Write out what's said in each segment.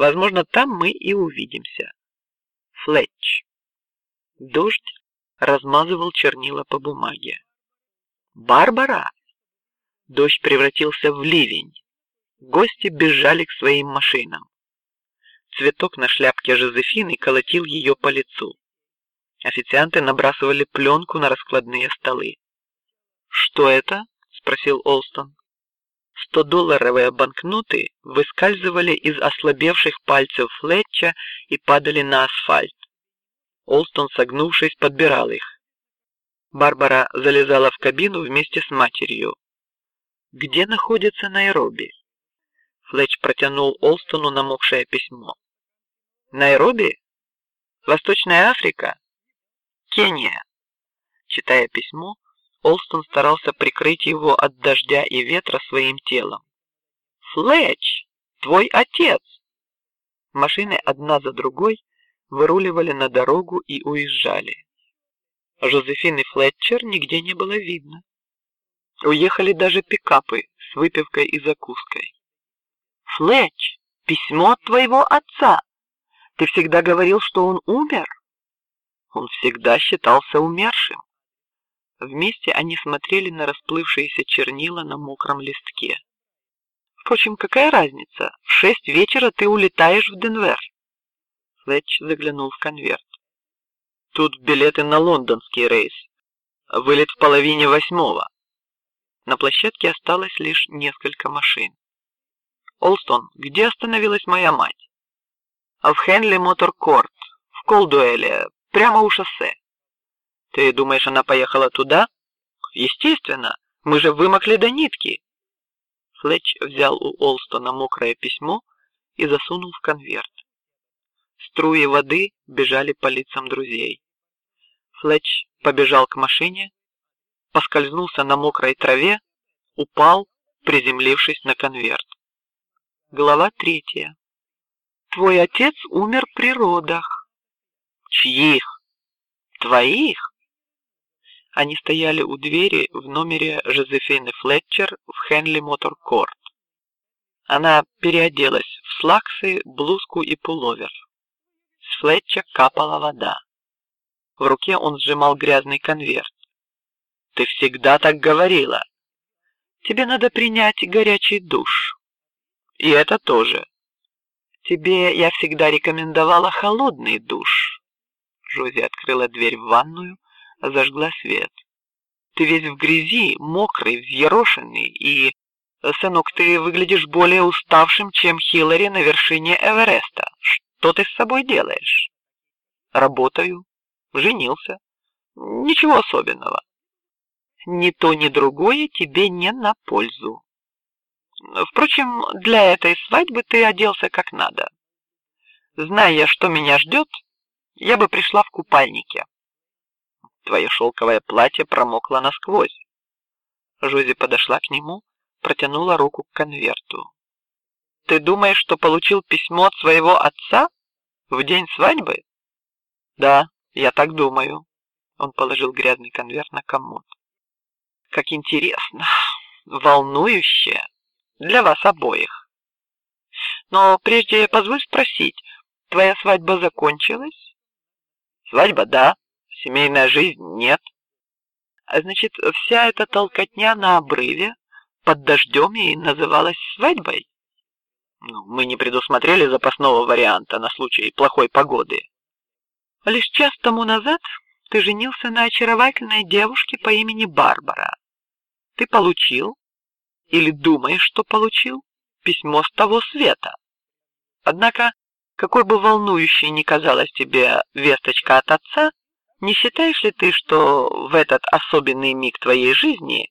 Возможно, там мы и увидимся. Флетч. Дождь размазывал чернила по бумаге. Барбара. Дождь превратился в ливень. Гости бежали к своим машинам. Цветок на шляпке Жозефины колотил ее по лицу. Официанты набрасывали пленку на раскладные столы. Что это? спросил Олстон. Сто-долларовые банкноты выскальзывали из ослабевших пальцев Флетча и падали на асфальт. Олстон, согнувшись, подбирал их. Барбара залезала в кабину вместе с матерью. Где находится Найроби? Флетч протянул Олстону намокшее письмо. Найроби, Восточная Африка, Кения. Читая письмо, Олстон старался прикрыть его от дождя и ветра своим телом. Флетч, твой отец. Машины одна за другой выруливали на дорогу и уезжали. Жозефины Флетчер нигде не было видно. Уехали даже пикапы с выпивкой и закуской. Флетч, письмо от твоего отца. Ты всегда говорил, что он умер. Он всегда считался умершим. Вместе они смотрели на расплывшиеся чернила на мокром листке. Впрочем, какая разница? В шесть вечера ты улетаешь в Денвер. Флетч заглянул в конверт. Тут билеты на лондонский рейс. Вылет в половине восьмого. На площадке осталось лишь несколько машин. Олстон, где остановилась моя мать? В Хенли Мотор Корт, в Колдуэле, прямо у шоссе. Ты думаешь, она поехала туда? Естественно, мы же вымокли до нитки. Флетч взял у Олстона мокрое письмо и засунул в конверт. Струи воды бежали по лицам друзей. Флетч побежал к машине, поскользнулся на мокрой траве, упал, приземлившись на конверт. Глава третья. Твой отец умер при родах. Чьих? Твоих? Они стояли у двери в номере Жозефины Флетчер в Хенли Мотор Корт. Она переоделась в слаксы, блузку и пуловер. С Флетча капала вода. В руке он сжимал грязный конверт. Ты всегда так говорила. Тебе надо принять горячий душ. И это тоже. Тебе я всегда рекомендовала холодный душ. Жози открыла дверь в ванную, зажгла свет. Ты весь в грязи, мокрый, взъерошенный, и сынок, ты выглядишь более уставшим, чем Хиллари на вершине Эвереста. Что ты с собой делаешь? Работаю. Женился. Ничего особенного. Ни то, ни другое тебе не на пользу. Впрочем, для этой свадьбы ты оделся как надо. Зная, что меня ждет, я бы пришла в купальнике. Твое шелковое платье промокло насквозь. Жози подошла к нему, протянула руку к конверту. Ты думаешь, что получил письмо от своего отца в день свадьбы? Да, я так думаю. Он положил грязный конверт на комод. Как интересно, волнующе для вас обоих. Но прежде позволь спросить, твоя свадьба закончилась? Свадьба, да. Семейная жизнь нет. А значит, вся эта толкотня на обрыве под дождем и называлась свадьбой. Ну, мы не предусмотрели запасного варианта на случай плохой погоды. Лишь час тому назад ты женился на очаровательной девушке по имени Барбара. Ты получил или думаешь, что получил письмо с того света. Однако, какой бы волнующей ни казалась тебе весточка от отца, не считаешь ли ты, что в этот особенный миг твоей жизни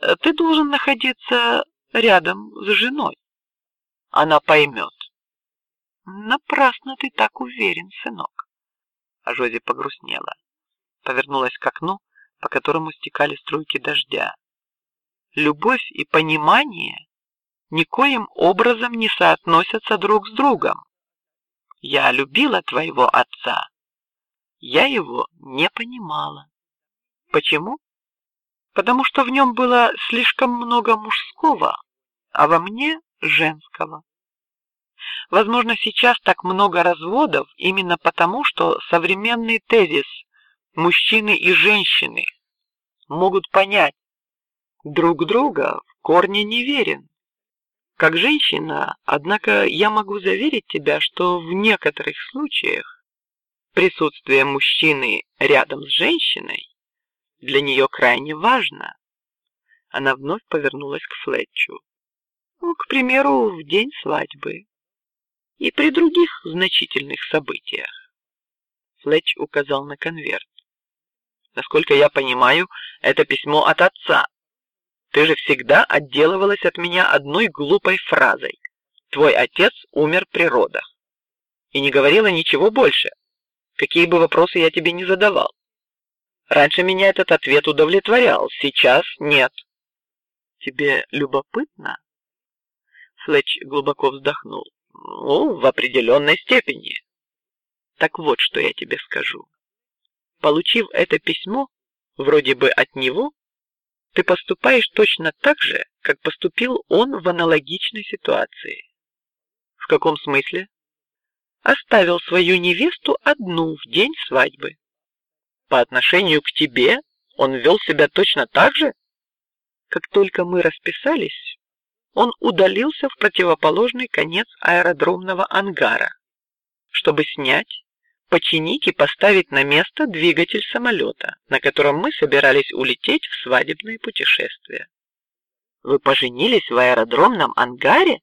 э, ты должен находиться рядом с женой? Она поймет. Напрасно ты так уверен, сынок. А Жози погрустнела, повернулась к окну, по которому стекали струйки дождя, любовь и понимание никоим образом не соотносятся друг с другом. Я любила твоего отца, я его не понимала. Почему? Потому что в нем было слишком много мужского, а во мне женского. Возможно, сейчас так много разводов именно потому, что современный тезис мужчины и женщины могут понять друг друга в корне неверен. Как женщина, однако, я могу заверить тебя, что в некоторых случаях присутствие мужчины рядом с женщиной для нее крайне важно. Она вновь повернулась к Флетчу. Ну, к примеру, в день свадьбы и при других значительных событиях. Флетч указал на конверт. Насколько я понимаю, это письмо от отца. Ты же всегда отделывалась от меня одной глупой фразой: "Твой отец умер при родах", и не говорила ничего больше. Какие бы вопросы я тебе не задавал. Раньше меня этот ответ удовлетворял, сейчас нет. Тебе любопытно? Флетч глубоко вздохнул. Ну, в определенной степени. Так вот, что я тебе скажу. Получив это письмо, вроде бы от него, ты поступаешь точно так же, как поступил он в аналогичной ситуации. В каком смысле? Оставил свою невесту одну в день свадьбы. По отношению к тебе он вел себя точно так же. Как только мы расписались, он удалился в противоположный конец аэродромного ангара, чтобы снять, починить и поставить на место двигатель самолета, на котором мы собирались улететь в свадебное путешествие. Вы поженились в аэродромном ангаре?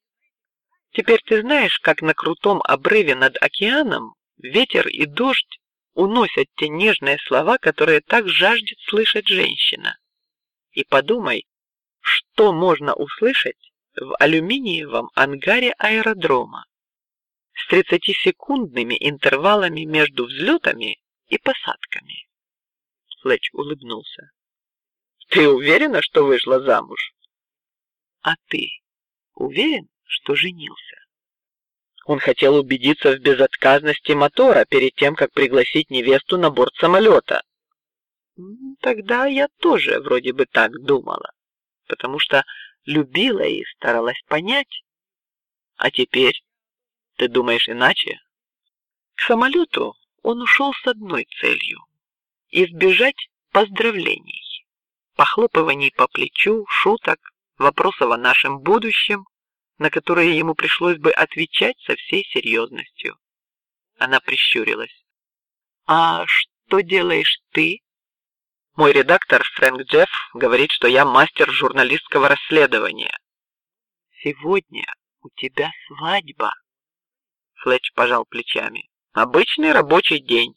Теперь ты знаешь, как на крутом обрыве над океаном ветер и дождь уносят те нежные слова, которые так жаждет слышать женщина. И подумай, что можно услышать в алюминиевом ангаре аэродрома с 30-секундными интервалами между взлетами и посадками. Флетч улыбнулся. Ты уверена, что вышла замуж? А ты уверен, что женился? Он хотел убедиться в безотказности мотора перед тем, как пригласить невесту на борт самолета. Тогда я тоже вроде бы так думала, потому что любила и старалась понять. А теперь ты думаешь иначе? К самолету он ушел с одной целью: избежать поздравлений, похлопываний по плечу, шуток, вопросов о нашем будущем, на которые ему пришлось бы отвечать со всей серьезностью. Она прищурилась. А что делаешь ты? Мой редактор Фрэнк Джефф говорит, что я мастер журналистского расследования. Сегодня у тебя свадьба. Флетч пожал плечами. Обычный рабочий день.